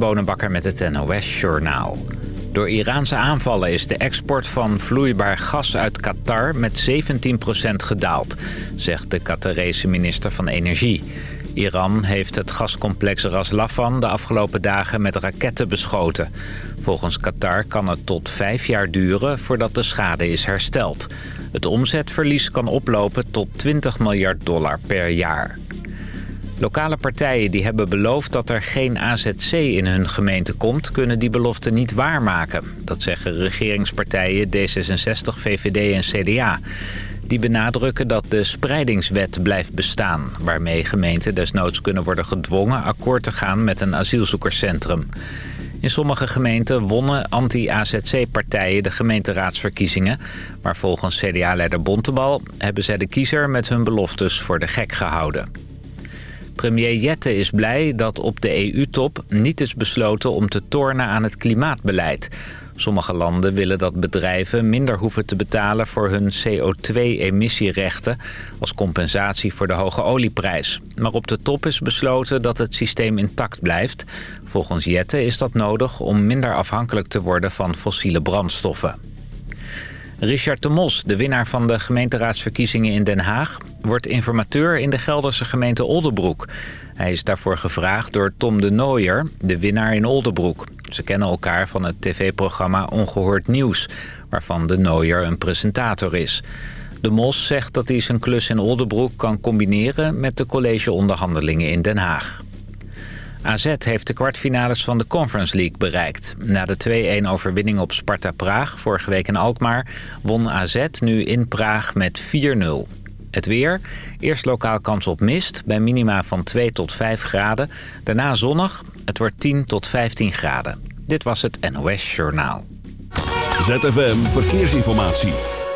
Bonenbakker met het NOS Journaal. Door Iraanse aanvallen is de export van vloeibaar gas uit Qatar met 17% gedaald, zegt de Qatarese minister van Energie. Iran heeft het gascomplex Ras Laffan de afgelopen dagen met raketten beschoten. Volgens Qatar kan het tot vijf jaar duren voordat de schade is hersteld. Het omzetverlies kan oplopen tot 20 miljard dollar per jaar. Lokale partijen die hebben beloofd dat er geen AZC in hun gemeente komt... kunnen die belofte niet waarmaken. Dat zeggen regeringspartijen D66, VVD en CDA. Die benadrukken dat de spreidingswet blijft bestaan... waarmee gemeenten desnoods kunnen worden gedwongen akkoord te gaan met een asielzoekerscentrum. In sommige gemeenten wonnen anti-AZC-partijen de gemeenteraadsverkiezingen... maar volgens CDA-leider Bontebal hebben zij de kiezer met hun beloftes voor de gek gehouden. Premier Jette is blij dat op de EU-top niet is besloten om te tornen aan het klimaatbeleid. Sommige landen willen dat bedrijven minder hoeven te betalen voor hun CO2-emissierechten... als compensatie voor de hoge olieprijs. Maar op de top is besloten dat het systeem intact blijft. Volgens Jette is dat nodig om minder afhankelijk te worden van fossiele brandstoffen. Richard de Mos, de winnaar van de gemeenteraadsverkiezingen in Den Haag... wordt informateur in de Gelderse gemeente Oldenbroek. Hij is daarvoor gevraagd door Tom de Nooier, de winnaar in Oldenbroek. Ze kennen elkaar van het tv-programma Ongehoord Nieuws... waarvan de Nooier een presentator is. De Mos zegt dat hij zijn klus in Oldenbroek kan combineren... met de collegeonderhandelingen in Den Haag. AZ heeft de kwartfinales van de Conference League bereikt. Na de 2-1 overwinning op Sparta Praag vorige week in Alkmaar... won AZ nu in Praag met 4-0. Het weer. Eerst lokaal kans op mist bij minima van 2 tot 5 graden. Daarna zonnig. Het wordt 10 tot 15 graden. Dit was het NOS Journaal. ZFM Verkeersinformatie.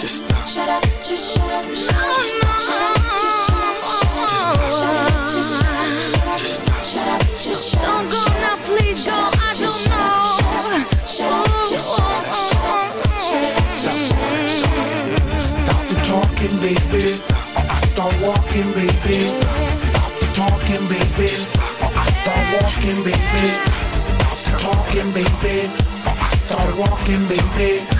Just stop. Shut up, just shut up. No, no. Shut up, just shut up. Shut up, just shut up. Shut up, shut up, just shut up. Don't go now, please go. I don't know. Shut just shut up. Shut up, just shut up. Stop the talking, baby. I start walking, baby. Stop the talking, baby. I start walking, baby. Stop the talking, baby. I start walking, baby.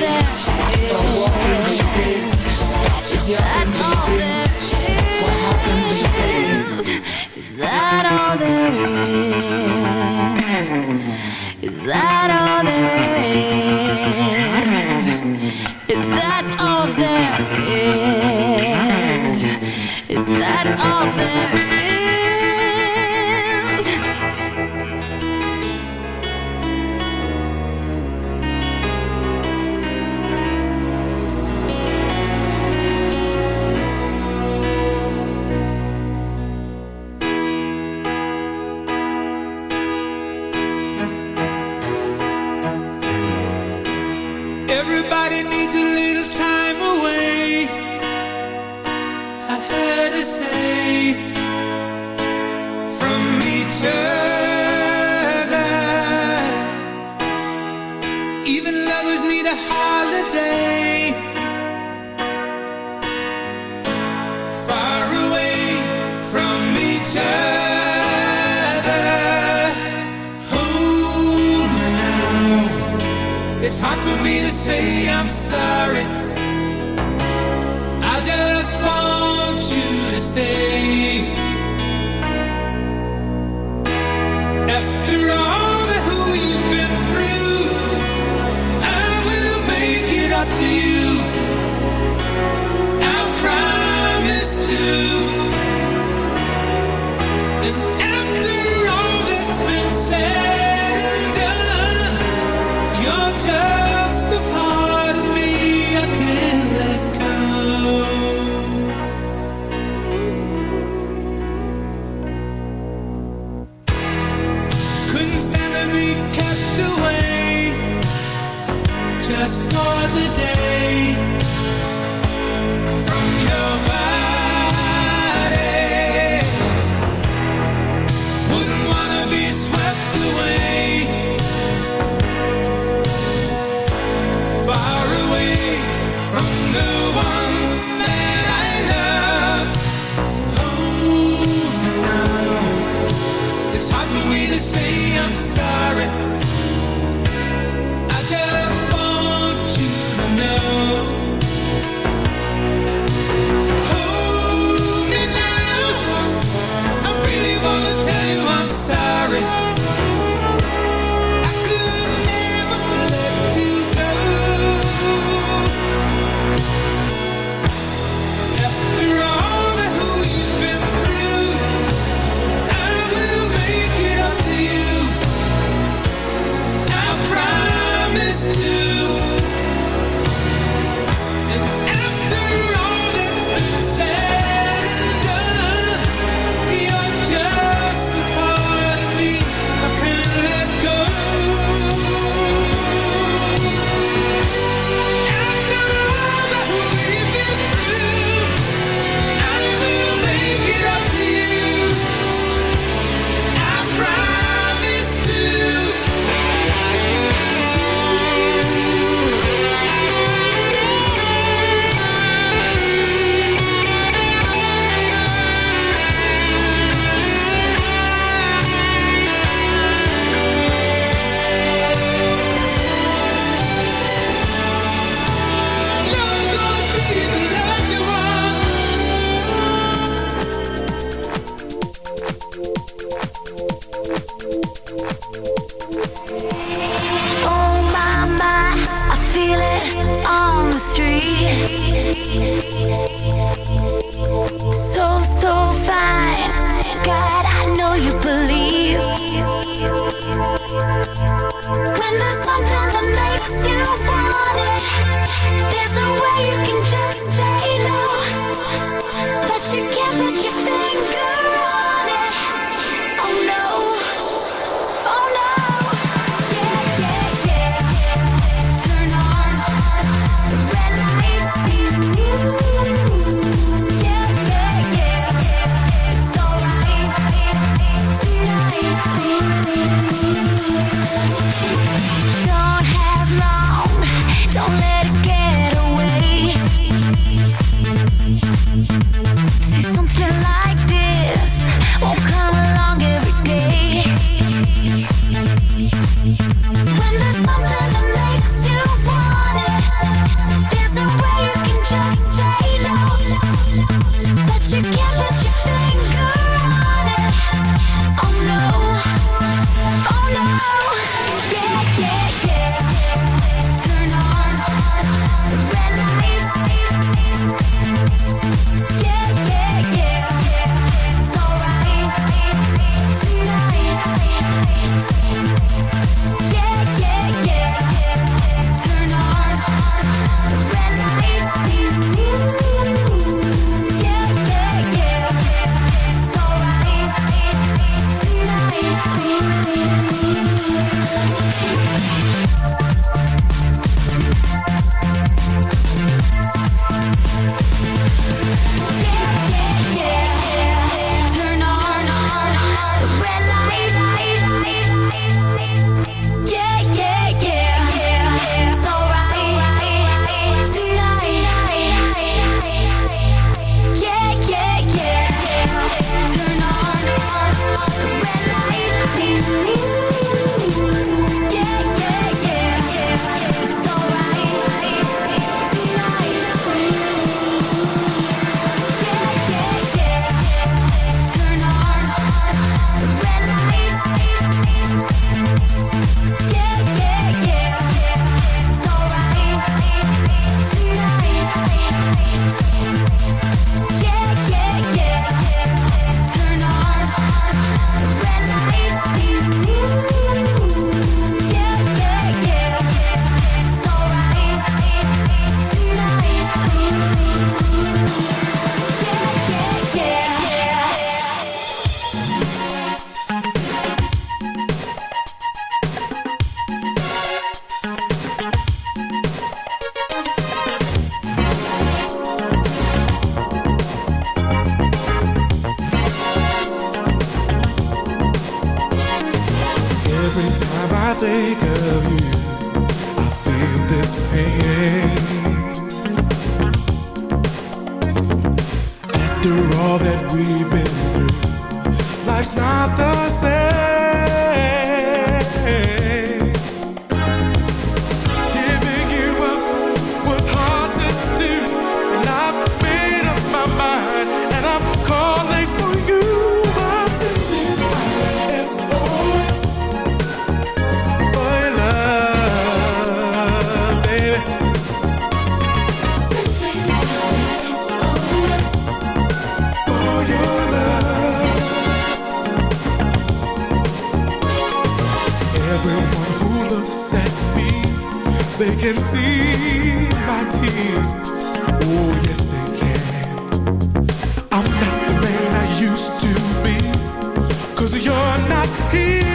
Talking, baby. I start walking, baby. Stop the yapping, baby. What happened, baby? Is that all there is? Is that all there is? Is that all there is? Is that all there is? Everybody needs a little time say I'm sorry. you're not here.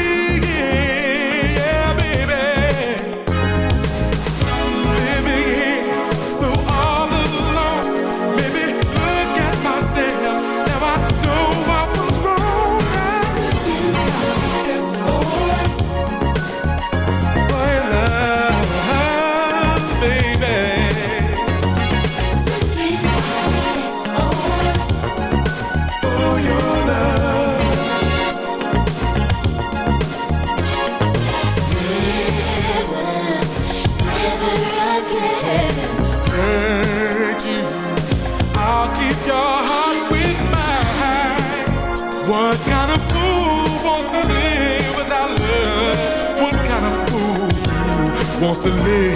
to live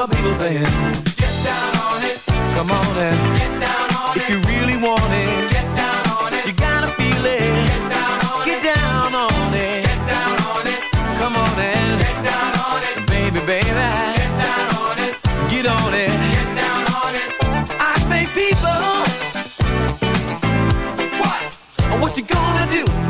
of people saying, get down on it. Come on and get down on if it. If you really want it, get down on it. You gotta feel it. Get down on it. Get down on it. Come on and. Baby, baby. Get on it. I say people. What? What you gonna do?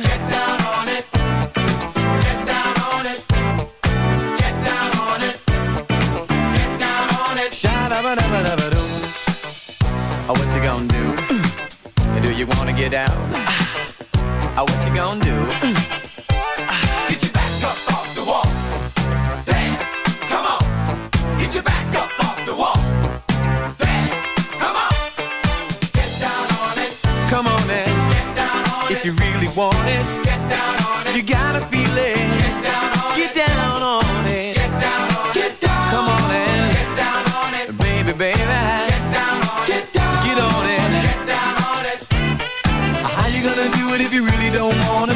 you wanna get down? Oh, ah, what you gonna do?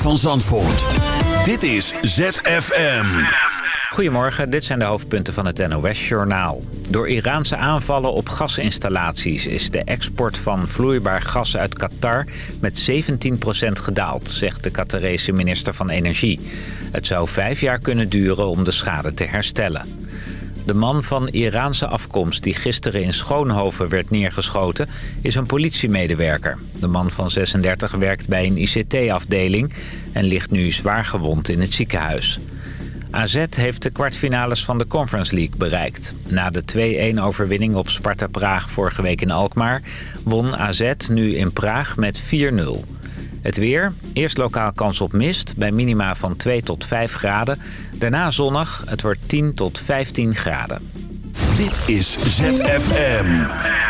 Van Zandvoort. Dit is ZFM. Goedemorgen, dit zijn de hoofdpunten van het NOS-journaal. Door Iraanse aanvallen op gasinstallaties is de export van vloeibaar gas uit Qatar met 17% gedaald, zegt de Qatarese minister van Energie. Het zou vijf jaar kunnen duren om de schade te herstellen. De man van Iraanse afkomst die gisteren in Schoonhoven werd neergeschoten... is een politiemedewerker. De man van 36 werkt bij een ICT-afdeling... en ligt nu zwaar gewond in het ziekenhuis. AZ heeft de kwartfinales van de Conference League bereikt. Na de 2-1-overwinning op Sparta Praag vorige week in Alkmaar... won AZ nu in Praag met 4-0. Het weer, eerst lokaal kans op mist bij minima van 2 tot 5 graden. Daarna zonnig, het wordt 10 tot 15 graden. Dit is ZFM.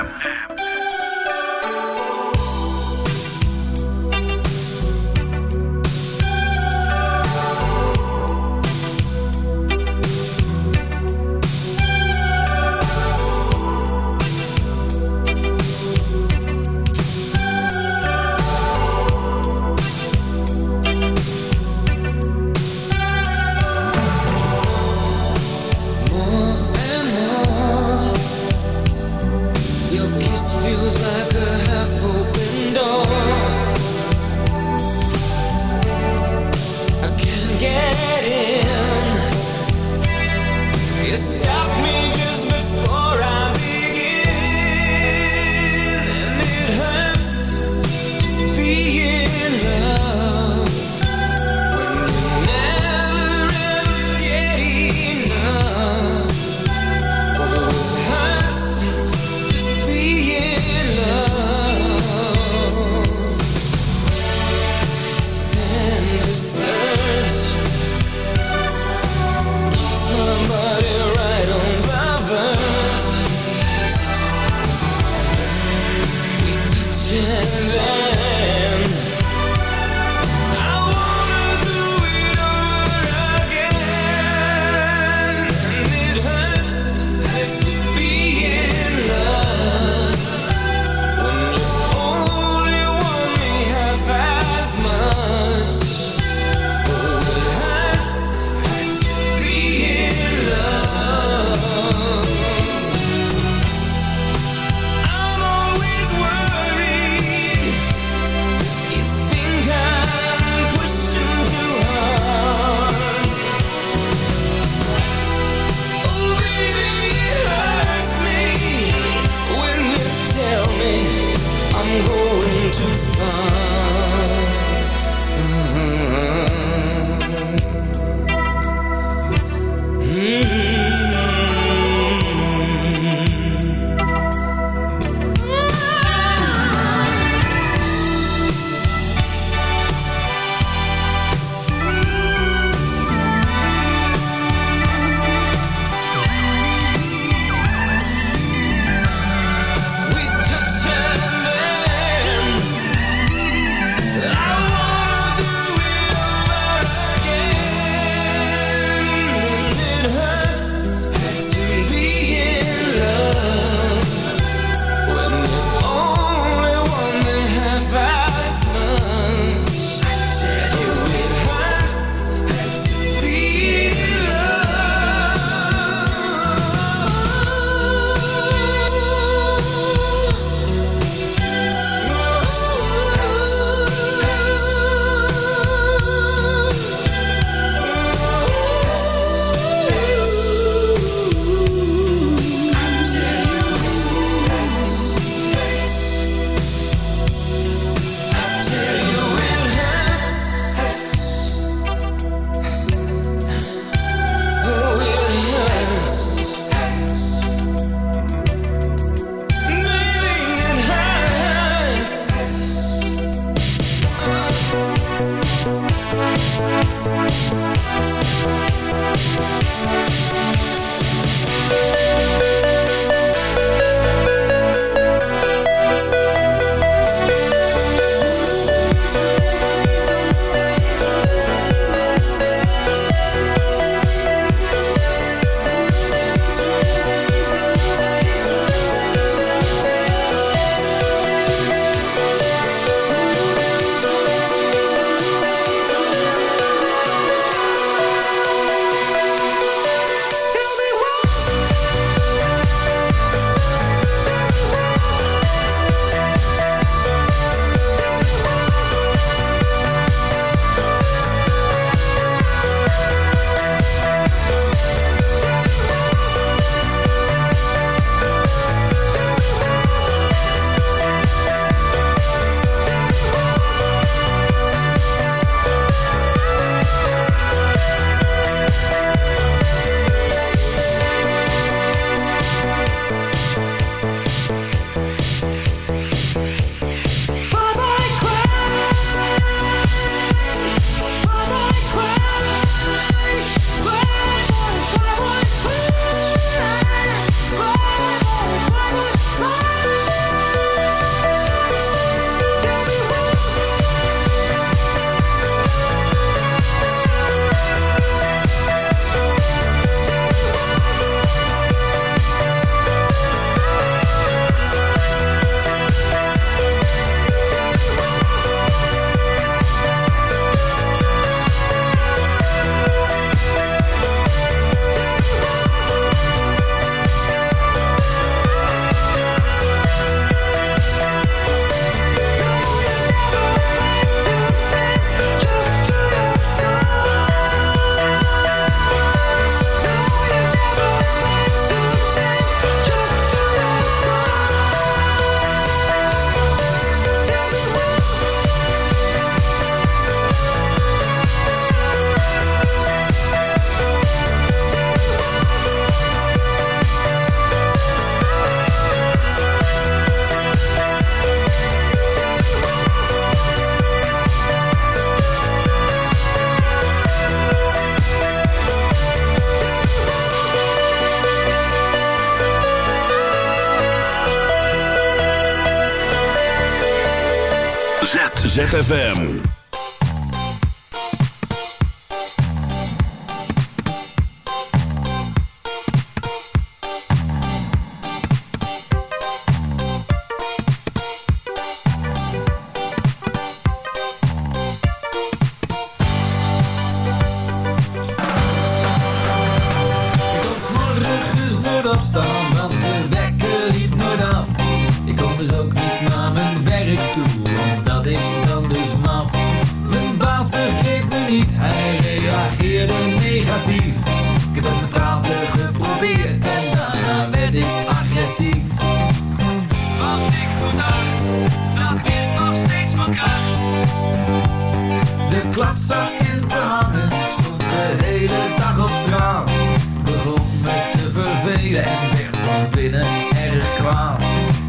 Van binnen erg kwaad.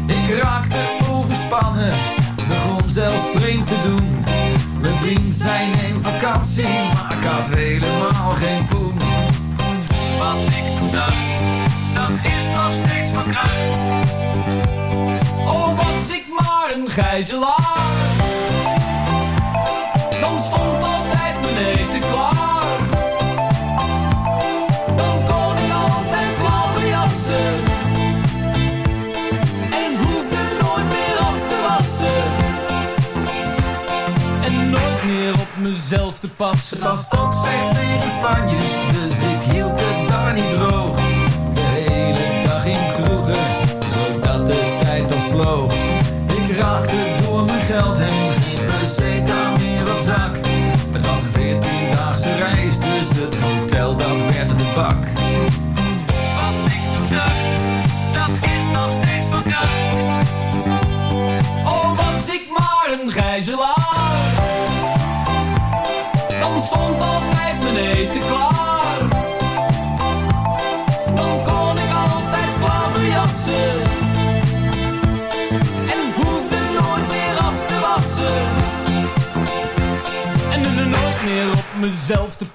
Ik raakte overspannen, begon zelfs vreemd te doen. Mijn vriend zei neem vakantie, maar ik had helemaal geen poen. Wat ik toen dacht, dat is nog steeds van kracht. Oh, was ik maar een gijzelaar. Het was ook slecht weer in Spanje, dus ik hield het daar niet droog.